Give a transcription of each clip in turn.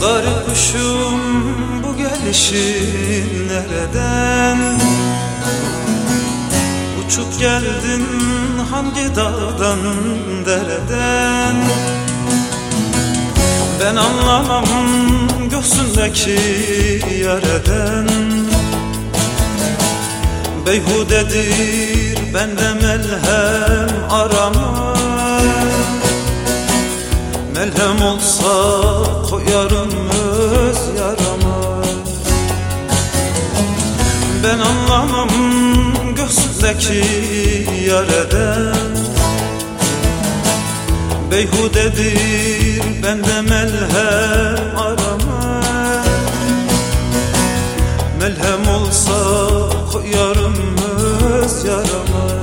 duydum bu gelişin nereden? Uçup geldin hangi dağdan dereden? Ben anlamam göğsündeki yareden. Beyhudedir bende melhem arama Melhem olsa koyarım öz yarama. Ben anlamam göğsündeki yareden Beyhudedir bende melhem arama. Melhem olsa koyarım öz yarama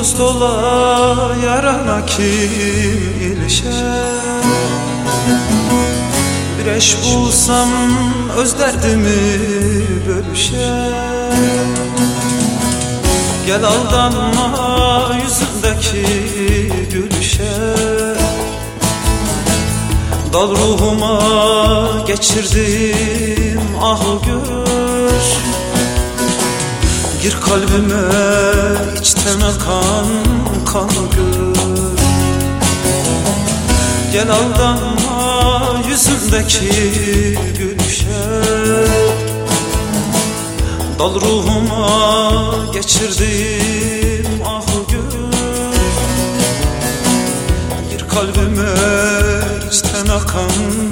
dost ola yarana kim ilişer Bir eş bulsam öz derdimi bölüşer Gel aldanma yüzündeki gülüşe. Dal ruhuma geçirdim ah gör Gir kalbime içten akan kanı gör Gel aldanma yüzündeki gülüşe. Dal ruhuma geçirdim ah gör Gir kalbime içten akan